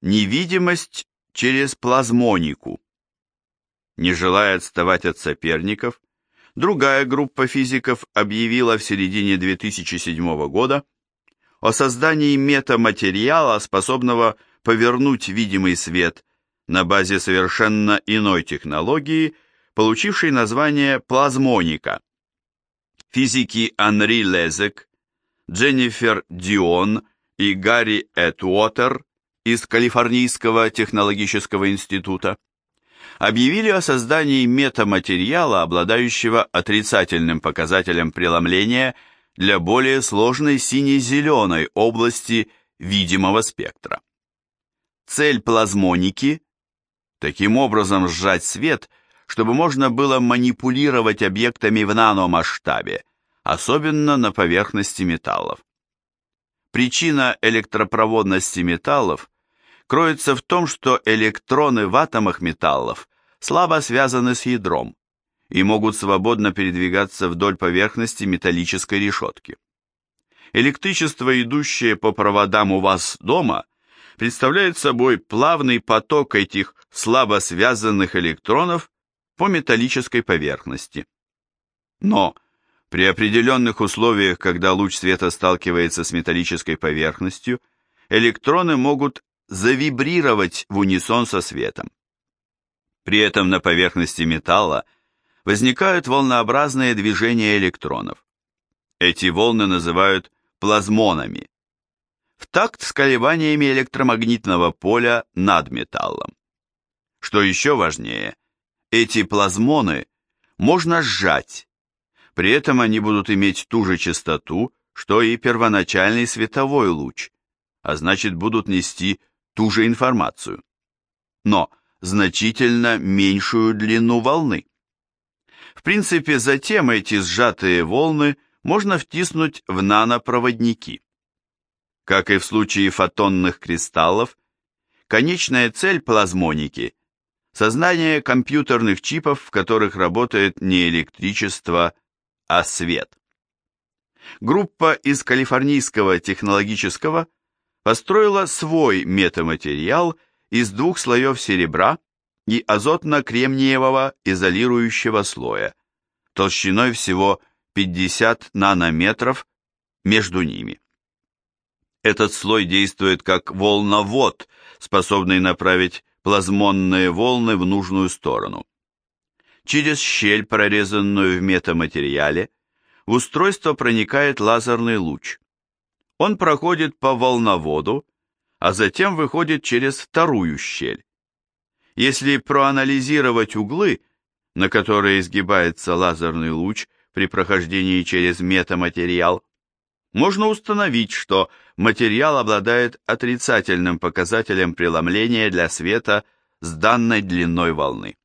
Невидимость через плазмонику. Не желая отставать от соперников, другая группа физиков объявила в середине 2007 года о создании метаматериала, способного повернуть видимый свет на базе совершенно иной технологии, получившей название плазмоника. Физики Анри Лезек, Дженнифер Дион и Гарри Этуотер из Калифорнийского технологического института объявили о создании метаматериала, обладающего отрицательным показателем преломления для более сложной сине-зеленой области видимого спектра. Цель плазмоники – таким образом сжать свет, чтобы можно было манипулировать объектами в наномасштабе, особенно на поверхности металлов. Причина электропроводности металлов кроется в том, что электроны в атомах металлов слабо связаны с ядром и могут свободно передвигаться вдоль поверхности металлической решетки. Электричество, идущее по проводам у вас дома, представляет собой плавный поток этих слабо связанных электронов по металлической поверхности. Но при определенных условиях, когда луч света сталкивается с металлической поверхностью, электроны могут завибрировать в унисон со светом. При этом на поверхности металла возникают волнообразные движения электронов. Эти волны называют плазмонами. В такт с колебаниями электромагнитного поля над металлом. Что еще важнее, эти плазмоны можно сжать. При этом они будут иметь ту же частоту, что и первоначальный световой луч, а значит будут нести ту же информацию, но значительно меньшую длину волны. В принципе, затем эти сжатые волны можно втиснуть в нанопроводники. Как и в случае фотонных кристаллов, конечная цель плазмоники – создание компьютерных чипов, в которых работает не электричество, а свет. Группа из Калифорнийского технологического построила свой метаматериал из двух слоев серебра и азотно-кремниевого изолирующего слоя, толщиной всего 50 нанометров между ними. Этот слой действует как волновод, способный направить плазмонные волны в нужную сторону. Через щель, прорезанную в метаматериале, в устройство проникает лазерный луч. Он проходит по волноводу, а затем выходит через вторую щель. Если проанализировать углы, на которые изгибается лазерный луч при прохождении через метаматериал, можно установить, что материал обладает отрицательным показателем преломления для света с данной длиной волны.